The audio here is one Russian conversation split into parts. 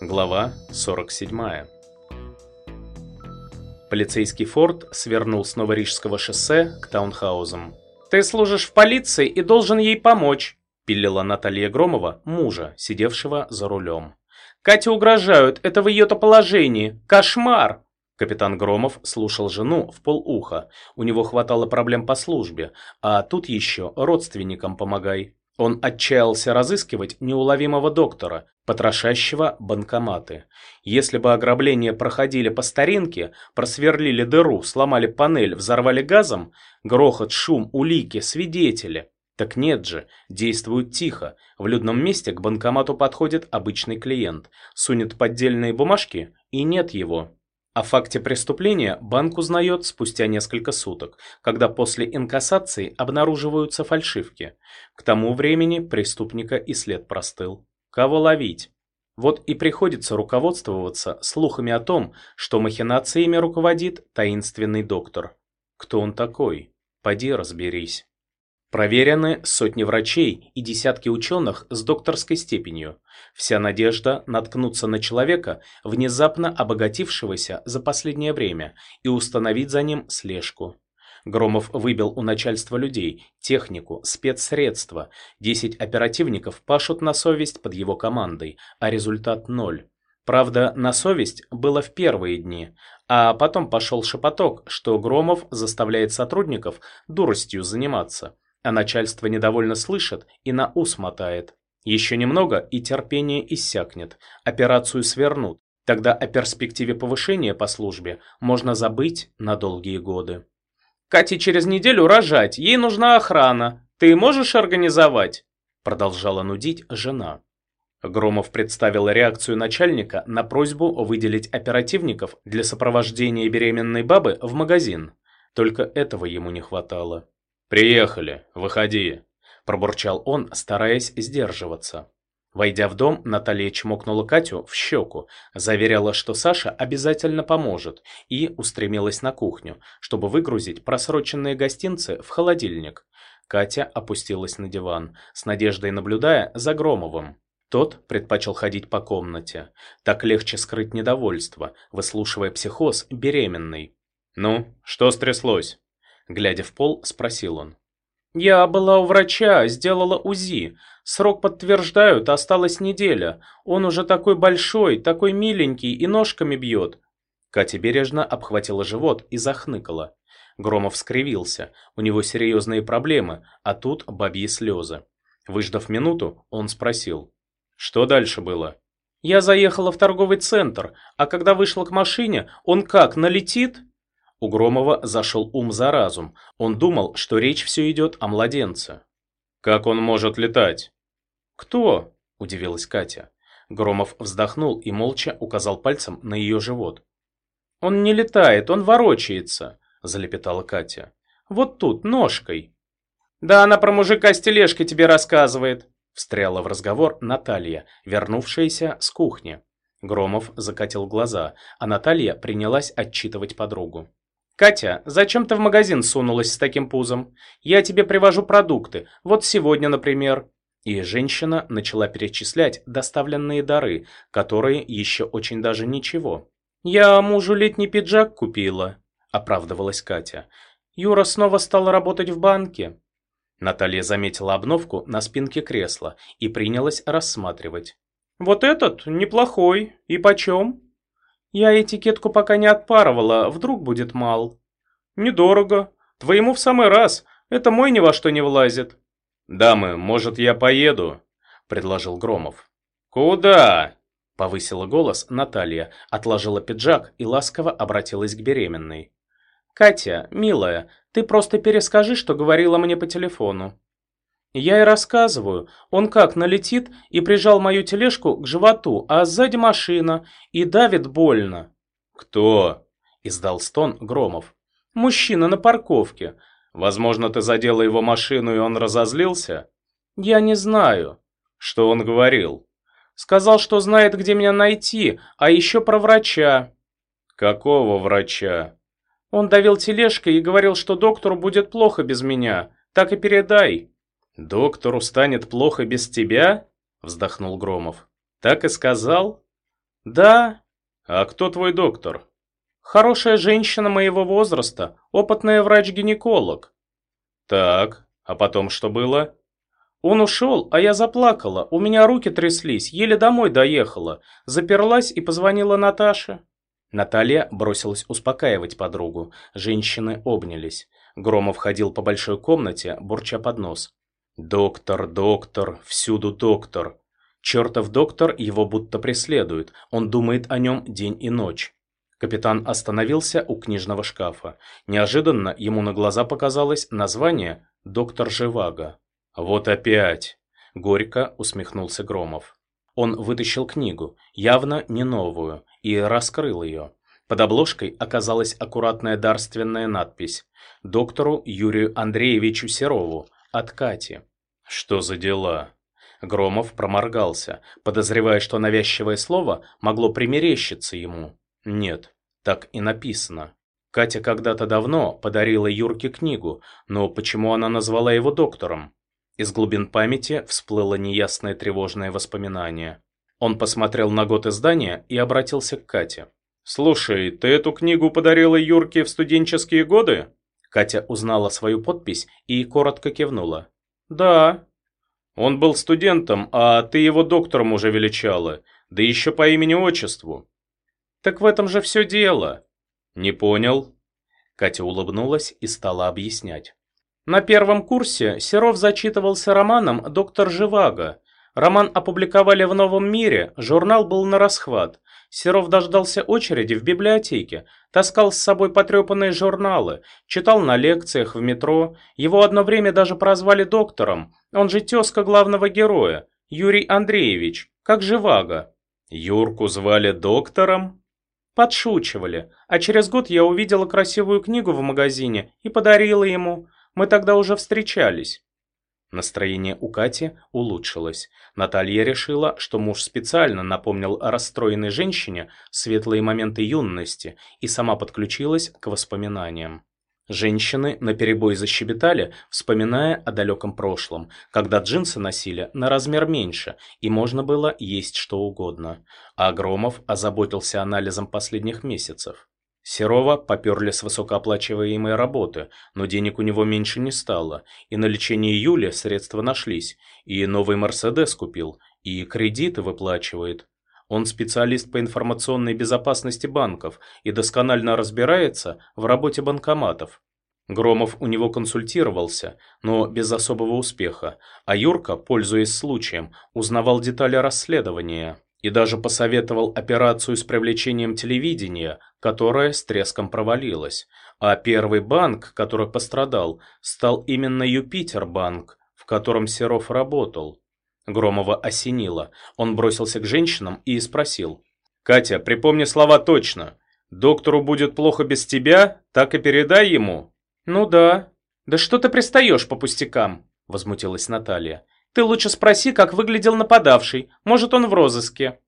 Глава 47 Полицейский форт свернул с Новорижского шоссе к таунхаузам. «Ты служишь в полиции и должен ей помочь», – пилила Наталья Громова, мужа, сидевшего за рулем. «Кате угрожают, это в ее-то положении. Кошмар!» Капитан Громов слушал жену в полуха. У него хватало проблем по службе, а тут еще родственникам помогай. Он отчаялся разыскивать неуловимого доктора, потрошащего банкоматы. Если бы ограбления проходили по старинке, просверлили дыру, сломали панель, взорвали газом, грохот, шум, улики, свидетели. Так нет же, действуют тихо. В людном месте к банкомату подходит обычный клиент, сунет поддельные бумажки и нет его. О факте преступления банк узнает спустя несколько суток, когда после инкассации обнаруживаются фальшивки. К тому времени преступника и след простыл. Кого ловить? Вот и приходится руководствоваться слухами о том, что махинациями руководит таинственный доктор. Кто он такой? Поди разберись. Проверены сотни врачей и десятки ученых с докторской степенью. Вся надежда наткнуться на человека, внезапно обогатившегося за последнее время, и установить за ним слежку. Громов выбил у начальства людей, технику, спецсредства. Десять оперативников пашут на совесть под его командой, а результат ноль. Правда, на совесть было в первые дни, а потом пошел шепоток, что Громов заставляет сотрудников дуростью заниматься а начальство недовольно слышит и на ус мотает. Еще немного, и терпение иссякнет, операцию свернут, тогда о перспективе повышения по службе можно забыть на долгие годы. «Кате через неделю рожать, ей нужна охрана. Ты можешь организовать?» Продолжала нудить жена. Громов представил реакцию начальника на просьбу выделить оперативников для сопровождения беременной бабы в магазин. Только этого ему не хватало. «Приехали, выходи», – пробурчал он, стараясь сдерживаться. Войдя в дом, Наталья чмокнула Катю в щеку, заверяла, что Саша обязательно поможет, и устремилась на кухню, чтобы выгрузить просроченные гостинцы в холодильник. Катя опустилась на диван, с надеждой наблюдая за Громовым. Тот предпочел ходить по комнате. Так легче скрыть недовольство, выслушивая психоз беременной. «Ну, что стряслось?» Глядя в пол, спросил он. «Я была у врача, сделала УЗИ. Срок подтверждают, осталась неделя. Он уже такой большой, такой миленький и ножками бьет». Катя бережно обхватила живот и захныкала. Громов скривился. У него серьезные проблемы, а тут бабьи слезы. Выждав минуту, он спросил. «Что дальше было?» «Я заехала в торговый центр, а когда вышла к машине, он как, налетит?» У Громова зашел ум за разум. Он думал, что речь все идет о младенце. «Как он может летать?» «Кто?» – удивилась Катя. Громов вздохнул и молча указал пальцем на ее живот. «Он не летает, он ворочается», – залепетала Катя. «Вот тут, ножкой». «Да она про мужика с тележкой тебе рассказывает», – встряла в разговор Наталья, вернувшаяся с кухни. Громов закатил глаза, а Наталья принялась отчитывать подругу. «Катя, зачем ты в магазин сунулась с таким пузом? Я тебе привожу продукты, вот сегодня, например». И женщина начала перечислять доставленные дары, которые еще очень даже ничего. «Я мужу летний пиджак купила», – оправдывалась Катя. «Юра снова стал работать в банке». Наталья заметила обновку на спинке кресла и принялась рассматривать. «Вот этот неплохой. И почем?» Я этикетку пока не отпарывала, вдруг будет мал. Недорого. Твоему в самый раз. Это мой ни во что не влазит. Дамы, может, я поеду? Предложил Громов. Куда? Повысила голос Наталья, отложила пиджак и ласково обратилась к беременной. «Катя, милая, ты просто перескажи, что говорила мне по телефону». Я и рассказываю. Он как, налетит и прижал мою тележку к животу, а сзади машина, и давит больно. «Кто?» – издал стон Громов. «Мужчина на парковке. Возможно, ты задела его машину, и он разозлился?» «Я не знаю». «Что он говорил?» «Сказал, что знает, где меня найти, а еще про врача». «Какого врача?» Он давил тележкой и говорил, что доктору будет плохо без меня. Так и передай. «Доктору станет плохо без тебя?» – вздохнул Громов. «Так и сказал?» Да. А кто твой доктор? Хорошая женщина моего возраста, опытная врач-гинеколог. Так, а потом что было? Он ушел, а я заплакала, у меня руки тряслись, еле домой доехала, заперлась и позвонила Наташе. Наталья бросилась успокаивать подругу, женщины обнялись. Громов ходил по большой комнате, бурча под нос. «Доктор, доктор, всюду доктор». Чертов доктор его будто преследует, он думает о нем день и ночь. Капитан остановился у книжного шкафа. Неожиданно ему на глаза показалось название «Доктор Живаго». «Вот опять!» – горько усмехнулся Громов. Он вытащил книгу, явно не новую, и раскрыл ее. Под обложкой оказалась аккуратная дарственная надпись «Доктору Юрию Андреевичу Серову от Кати». «Что за дела?» Громов проморгался, подозревая, что навязчивое слово могло примерещиться ему. Нет, так и написано. Катя когда-то давно подарила Юрке книгу, но почему она назвала его доктором? Из глубин памяти всплыло неясное тревожное воспоминание. Он посмотрел на год издания и обратился к Кате. «Слушай, ты эту книгу подарила Юрке в студенческие годы?» Катя узнала свою подпись и коротко кивнула. «Да». «Он был студентом, а ты его доктором уже величала, да еще по имени-отчеству». «Так в этом же все дело». «Не понял». Катя улыбнулась и стала объяснять. На первом курсе Серов зачитывался романом «Доктор Живаго». Роман опубликовали в «Новом мире», журнал был на расхват. Серов дождался очереди в библиотеке, таскал с собой потрепанные журналы, читал на лекциях в метро. Его одно время даже прозвали доктором, он же тезка главного героя, Юрий Андреевич, как Живаго. Юрку звали доктором? Подшучивали, а через год я увидела красивую книгу в магазине и подарила ему. Мы тогда уже встречались». Настроение у Кати улучшилось. Наталья решила, что муж специально напомнил о расстроенной женщине светлые моменты юности и сама подключилась к воспоминаниям. Женщины наперебой защебетали, вспоминая о далеком прошлом, когда джинсы носили на размер меньше и можно было есть что угодно. А Громов озаботился анализом последних месяцев. Серова поперли с высокооплачиваемой работы, но денег у него меньше не стало, и на лечение Юли средства нашлись, и новый «Мерседес» купил, и кредиты выплачивает. Он специалист по информационной безопасности банков и досконально разбирается в работе банкоматов. Громов у него консультировался, но без особого успеха, а Юрка, пользуясь случаем, узнавал детали расследования и даже посоветовал операцию с привлечением телевидения, которая с треском провалилась. А первый банк, который пострадал, стал именно Юпитер-банк, в котором Серов работал. Громова осенило. Он бросился к женщинам и спросил. «Катя, припомни слова точно. Доктору будет плохо без тебя, так и передай ему». «Ну да». «Да что ты пристаешь по пустякам?» – возмутилась Наталья. Ты лучше спроси, как выглядел нападавший. Может, он в розыске».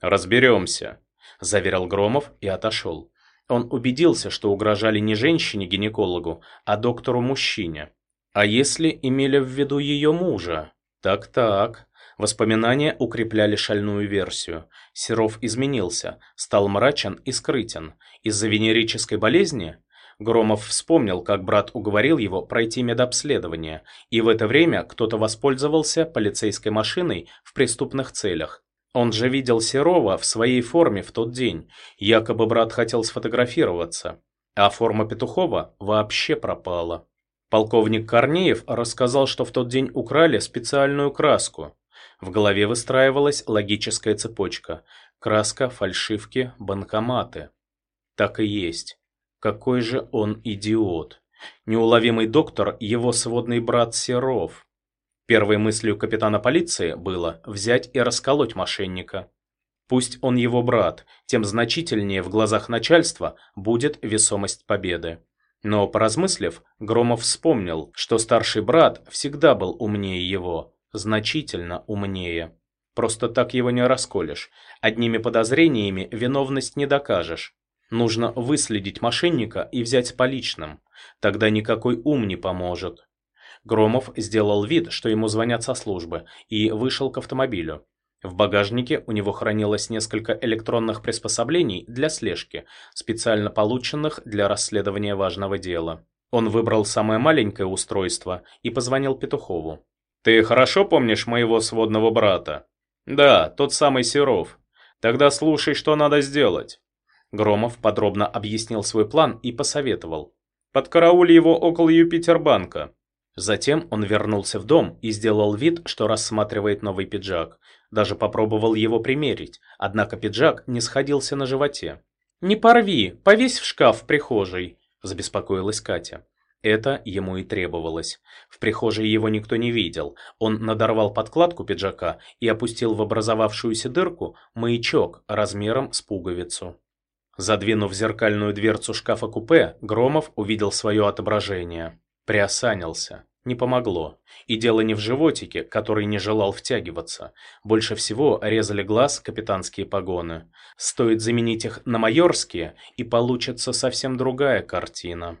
«Разберемся», – заверил Громов и отошел. Он убедился, что угрожали не женщине-гинекологу, а доктору-мужчине. А если имели в виду ее мужа? Так-так. Воспоминания укрепляли шальную версию. Серов изменился, стал мрачен и скрытен. Из-за венерической болезни? Громов вспомнил, как брат уговорил его пройти медобследование, и в это время кто-то воспользовался полицейской машиной в преступных целях. Он же видел Серова в своей форме в тот день, якобы брат хотел сфотографироваться, а форма Петухова вообще пропала. Полковник Корнеев рассказал, что в тот день украли специальную краску. В голове выстраивалась логическая цепочка. Краска, фальшивки, банкоматы. Так и есть. Какой же он идиот. Неуловимый доктор – его сводный брат Серов. Первой мыслью капитана полиции было взять и расколоть мошенника. Пусть он его брат, тем значительнее в глазах начальства будет весомость победы. Но, поразмыслив, Громов вспомнил, что старший брат всегда был умнее его, значительно умнее. Просто так его не расколешь. Одними подозрениями виновность не докажешь. Нужно выследить мошенника и взять с поличным. Тогда никакой ум не поможет. Громов сделал вид, что ему звонят со службы, и вышел к автомобилю. В багажнике у него хранилось несколько электронных приспособлений для слежки, специально полученных для расследования важного дела. Он выбрал самое маленькое устройство и позвонил Петухову. «Ты хорошо помнишь моего сводного брата?» «Да, тот самый Серов. Тогда слушай, что надо сделать». Громов подробно объяснил свой план и посоветовал. «Подкарауль его около Юпитербанка. Затем он вернулся в дом и сделал вид, что рассматривает новый пиджак. Даже попробовал его примерить, однако пиджак не сходился на животе. «Не порви, повесь в шкаф в прихожей», – забеспокоилась Катя. Это ему и требовалось. В прихожей его никто не видел. Он надорвал подкладку пиджака и опустил в образовавшуюся дырку маячок размером с пуговицу. Задвинув зеркальную дверцу шкафа-купе, Громов увидел свое отображение. Приосанился. Не помогло. И дело не в животике, который не желал втягиваться. Больше всего резали глаз капитанские погоны. Стоит заменить их на майорские, и получится совсем другая картина.